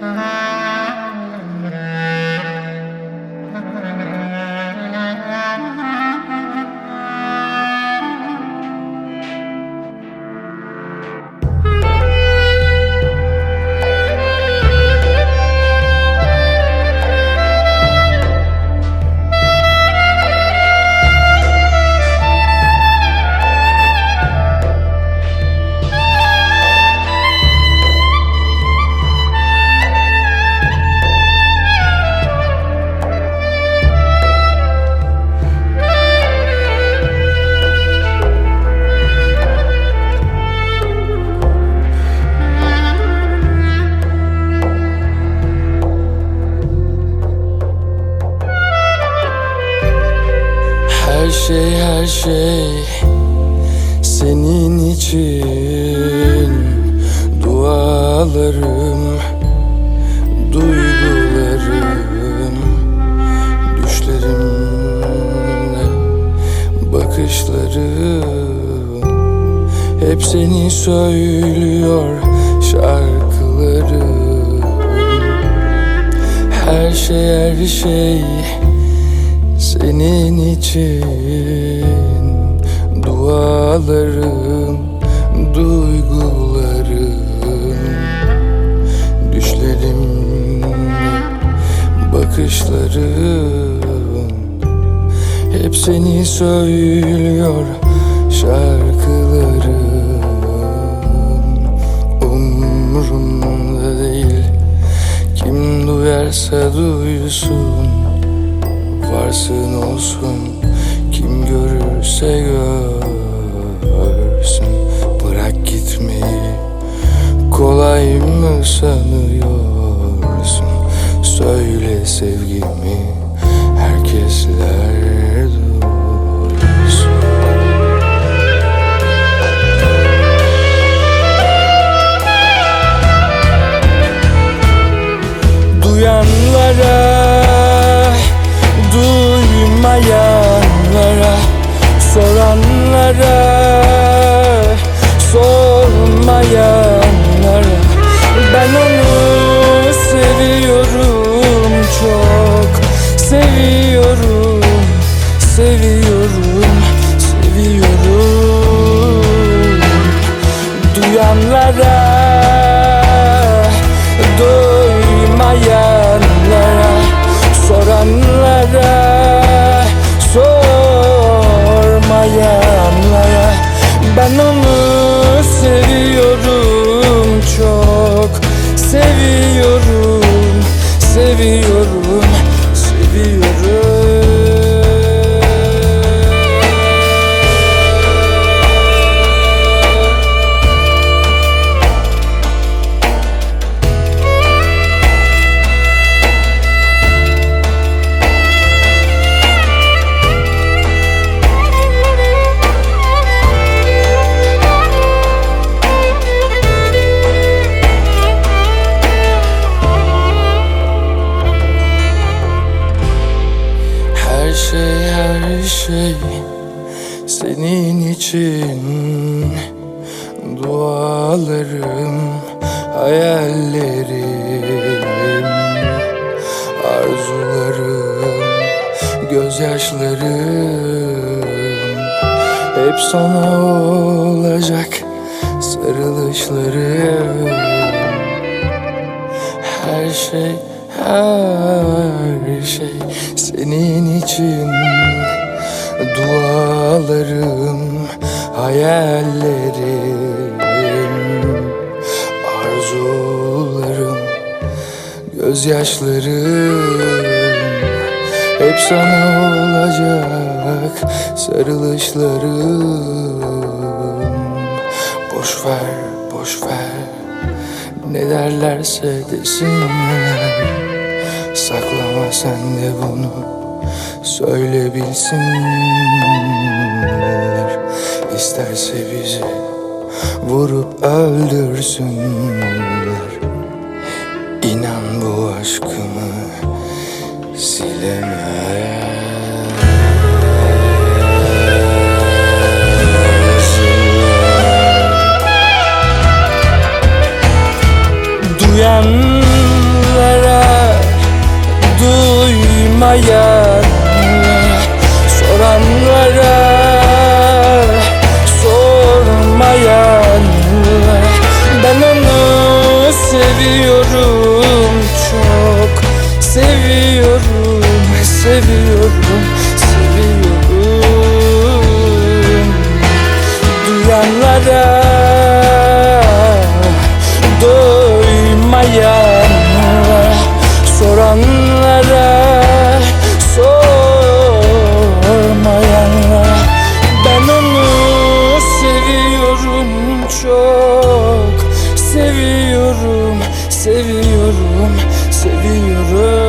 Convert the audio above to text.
Her şey senin için Dualarım, duygularım Düşlerimle bakışlarım. Hep seni söylüyor şarkılarım. Her şey her şey senin için dualarım, duygularım Düşlerim, bakışlarım Hep seni söylüyor şarkılarım. Umrumda değil kim duyarsa duysun Varsın olsun. Kim görürse görsün. Bırak gitmeyi. Kolay mı sanıyorsun? Söyle sevgimi. Herkesler duysun Duyanlara duymayanlara soranlara sormayanlara. Ben onu seviyorum çok seviyorum seviyorum şey her şey senin için. Dualarım, hayallerim Arzularım, gözyaşlarım. Hep sana olacak sarılışlarım. Her şey, her şey senin için. Dualarım, hayallerim Arzularım, gözyaşlarım. Hep sana olacak sarılışlarım. Boş ver, boş ver ne derlerse desinler Saklama sen de bunu Söyle bilsinler İsterse bizi Vurup öldürsünler İnan bu aşkımı Silemez Doymayan Soranlara Sormayan Ben onu seviyorum Çok seviyorum Seviyorum Seviyorum. Duyanlara Seviyorum